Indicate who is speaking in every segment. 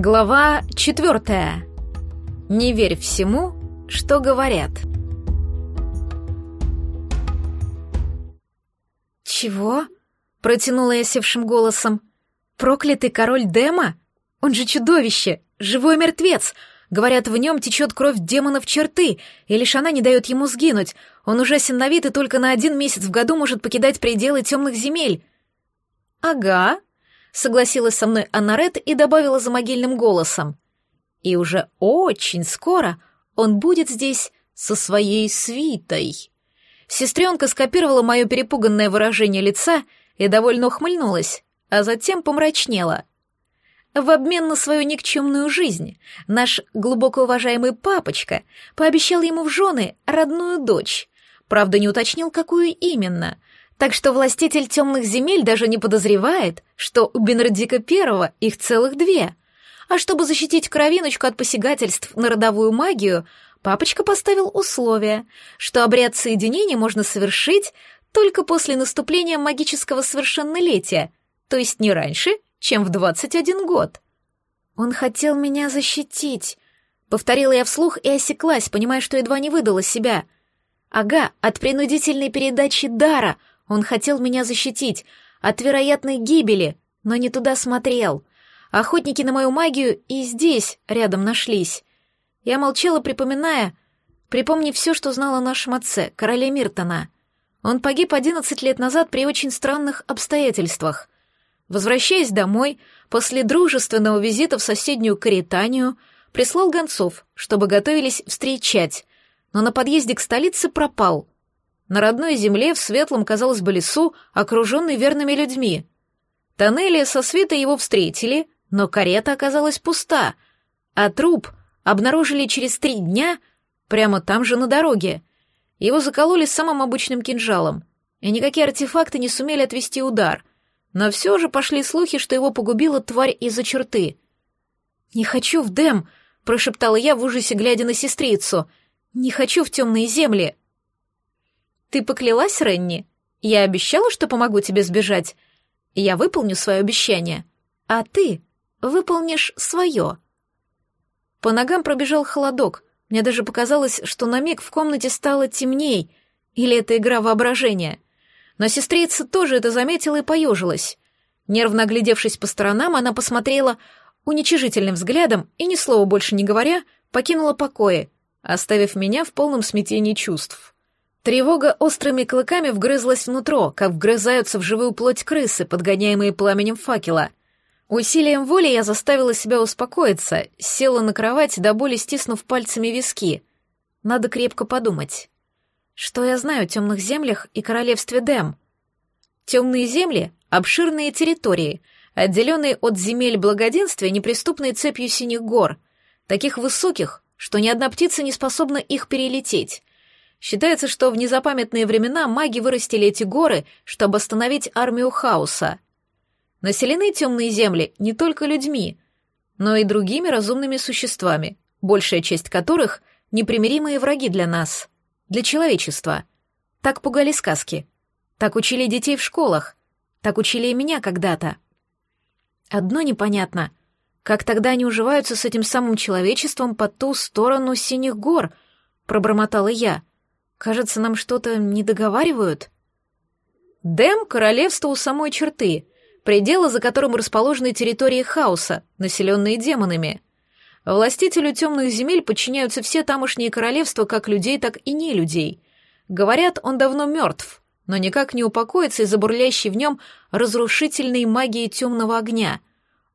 Speaker 1: Глава четвертая. Не верь всему, что говорят. «Чего?» — протянула я севшим голосом. «Проклятый король Дема? Он же чудовище, живой мертвец! Говорят, в нем течет кровь демонов черты, и лишь она не дает ему сгинуть. Он ужасен на вид и только на один месяц в году может покидать пределы темных земель». «Ага», — согласилась со мной Аннарет и добавила за могильным голосом. «И уже очень скоро он будет здесь со своей свитой». Сестренка скопировала мое перепуганное выражение лица и довольно ухмыльнулась, а затем помрачнела. В обмен на свою никчемную жизнь наш глубоко уважаемый папочка пообещал ему в жены родную дочь. Правда, не уточнил, какую именно. Так что властитель темных земель даже не подозревает, что у Бенедика Первого их целых две. А чтобы защитить кровиночку от посягательств на родовую магию, папочка поставил условие, что обряд соединения можно совершить только после наступления магического совершеннолетия, то есть не раньше, чем в 21 год. Он хотел меня защитить. Повторила я вслух и осеклась, понимая, что едва не выдала себя. Ага, от принудительной передачи дара он хотел меня защитить, от вероятной гибели, но не туда смотрел. Охотники на мою магию и здесь рядом нашлись. Я молчала, припоминая, припомни все, что знала о нашем отце, короле Миртона. Он погиб одиннадцать лет назад при очень странных обстоятельствах. Возвращаясь домой, после дружественного визита в соседнюю Каританию, прислал гонцов, чтобы готовились встречать, но на подъезде к столице пропал. На родной земле, в светлом, казалось бы, лесу, окруженный верными людьми. Тоннели со свитой его встретили, но карета оказалась пуста, а труп обнаружили через три дня прямо там же на дороге. Его закололи самым обычным кинжалом, и никакие артефакты не сумели отвести удар, но все же пошли слухи, что его погубила тварь из-за черты. «Не хочу в Дэм!» — прошептала я в ужасе, глядя на сестрицу. «Не хочу в темные земли!» «Ты поклялась, Ренни? Я обещала, что помогу тебе сбежать. Я выполню свое обещание, а ты выполнишь свое». По ногам пробежал холодок. Мне даже показалось, что на миг в комнате стало темней. Или это игра воображения? Но сестрица тоже это заметила и поежилась. Нервно оглядевшись по сторонам, она посмотрела уничижительным взглядом и, ни слова больше не говоря, покинула покои, оставив меня в полном смятении чувств. Тревога острыми клыками вгрызлась внутрь, как вгрызаются в живую плоть крысы, подгоняемые пламенем факела. Усилием воли я заставила себя успокоиться, села на кровать, до боли стиснув пальцами виски. Надо крепко подумать. Что я знаю о темных землях и королевстве Дэм? Темные земли — обширные территории, отделенные от земель благоденствия неприступной цепью синих гор, таких высоких, что ни одна птица не способна их перелететь. Считается, что в незапамятные времена маги вырастили эти горы, чтобы остановить армию хаоса — Населены темные земли не только людьми, но и другими разумными существами, большая часть которых — непримиримые враги для нас, для человечества. Так пугали сказки, так учили детей в школах, так учили и меня когда-то. Одно непонятно, как тогда они уживаются с этим самым человечеством по ту сторону синих гор, пробормотала я. Кажется, нам что-то не договаривают. Дэм — королевство у самой черты — предела, за которым расположены территории хаоса, населенные демонами. Властителю темных земель подчиняются все тамошние королевства, как людей, так и не людей. Говорят, он давно мертв, но никак не упокоится из-за бурлящей в нем разрушительной магии темного огня.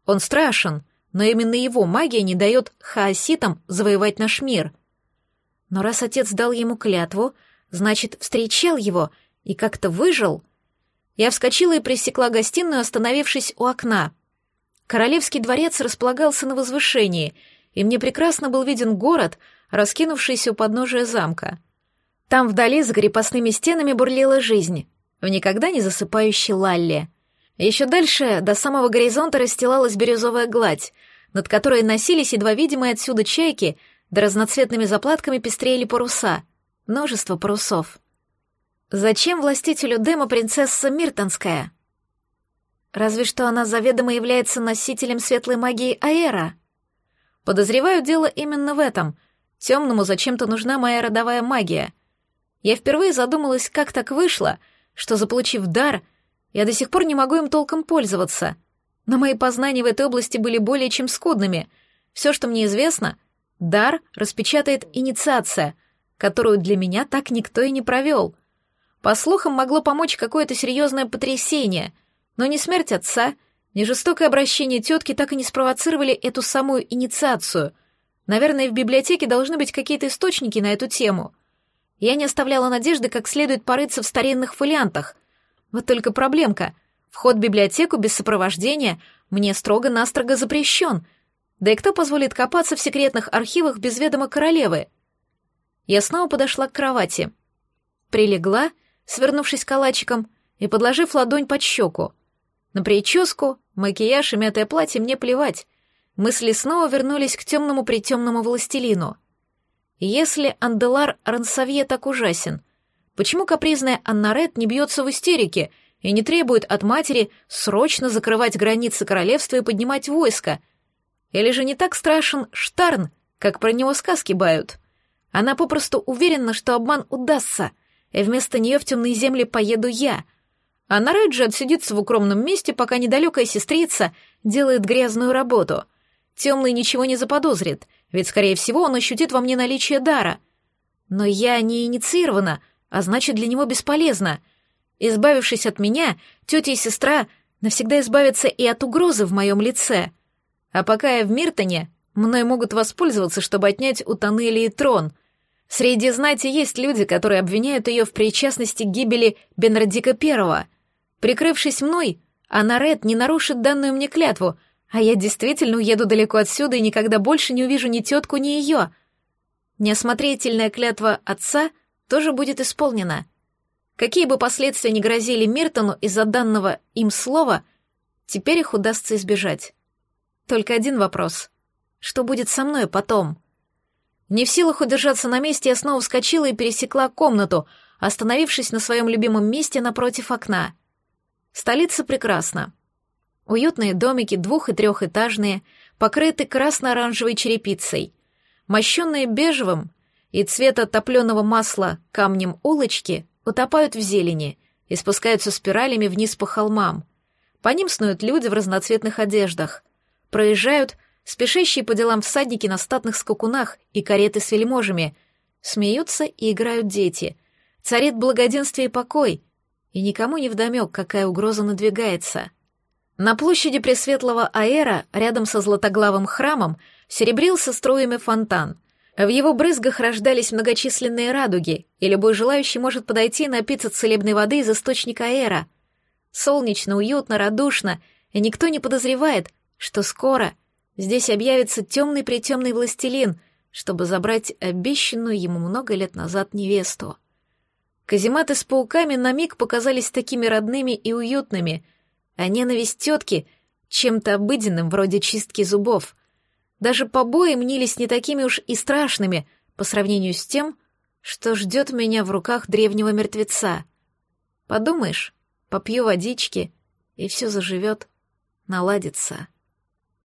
Speaker 1: Он страшен, но именно его магия не дает хаоситам завоевать наш мир. Но раз отец дал ему клятву, значит, встречал его и как-то выжил — я вскочила и пресекла гостиную, остановившись у окна. Королевский дворец располагался на возвышении, и мне прекрасно был виден город, раскинувшийся у подножия замка. Там вдали за крепостными стенами бурлила жизнь, в никогда не засыпающей лалле. Еще дальше до самого горизонта расстилалась бирюзовая гладь, над которой носились едва видимые отсюда чайки, да разноцветными заплатками пестрели паруса. Множество парусов. Зачем властителю Дема принцесса Миртонская? Разве что она заведомо является носителем светлой магии Аэра, Подозреваю дело именно в этом. Темному зачем-то нужна моя родовая магия. Я впервые задумалась, как так вышло, что, заполучив дар, я до сих пор не могу им толком пользоваться. Но мои познания в этой области были более чем скудными. Все, что мне известно, дар распечатает инициация, которую для меня так никто и не провел. По слухам, могло помочь какое-то серьезное потрясение, но ни смерть отца, ни жестокое обращение тетки так и не спровоцировали эту самую инициацию. Наверное, в библиотеке должны быть какие-то источники на эту тему. Я не оставляла надежды как следует порыться в старинных фолиантах. Вот только проблемка. Вход в библиотеку без сопровождения мне строго-настрого запрещен. Да и кто позволит копаться в секретных архивах без ведома королевы? Я снова подошла к кровати. Прилегла, свернувшись калачиком и подложив ладонь под щеку. На прическу, макияж и мятое платье мне плевать. Мысли снова вернулись к темному-притемному властелину. Если Анделар Рансавье так ужасен, почему капризная Аннарет не бьется в истерике и не требует от матери срочно закрывать границы королевства и поднимать войско? Или же не так страшен Штарн, как про него сказки бают? Она попросту уверена, что обман удастся, и вместо нее в темные земли поеду я. А Наред же отсидится в укромном месте, пока недалекая сестрица делает грязную работу. Темный ничего не заподозрит, ведь, скорее всего, он ощутит во мне наличие дара. Но я не инициирована, а значит, для него бесполезно. Избавившись от меня, тетя и сестра навсегда избавятся и от угрозы в моем лице. А пока я в Миртоне, мной могут воспользоваться, чтобы отнять у Тоннелии трон — Среди знати есть люди, которые обвиняют ее в причастности к гибели Бенрадика Первого. Прикрывшись мной, Анарет не нарушит данную мне клятву, а я действительно уеду далеко отсюда и никогда больше не увижу ни тетку, ни ее. Неосмотрительная клятва отца тоже будет исполнена. Какие бы последствия ни грозили Миртону из-за данного им слова, теперь их удастся избежать. Только один вопрос. Что будет со мной потом?» Не в силах удержаться на месте, я снова вскочила и пересекла комнату, остановившись на своем любимом месте напротив окна. Столица прекрасна. Уютные домики, двух- и трехэтажные, покрыты красно-оранжевой черепицей, мощенные бежевым и цвета топленого масла камнем улочки утопают в зелени и спускаются спиралями вниз по холмам. По ним снуют люди в разноцветных одеждах, проезжают спешащие по делам всадники на статных скакунах и кареты с вельможами. Смеются и играют дети. Царит благоденствие и покой, и никому не вдомек, какая угроза надвигается. На площади Пресветлого Аэра, рядом со златоглавым храмом, серебрился струями фонтан. В его брызгах рождались многочисленные радуги, и любой желающий может подойти и напиться целебной воды из источника Аэра. Солнечно, уютно, радушно, и никто не подозревает, что скоро — Здесь объявится темный-притемный властелин, чтобы забрать обещанную ему много лет назад невесту. Казематы с пауками на миг показались такими родными и уютными, а ненависть тетки — чем-то обыденным, вроде чистки зубов. Даже побои мнились не такими уж и страшными по сравнению с тем, что ждет меня в руках древнего мертвеца. Подумаешь, попью водички, и все заживет, наладится.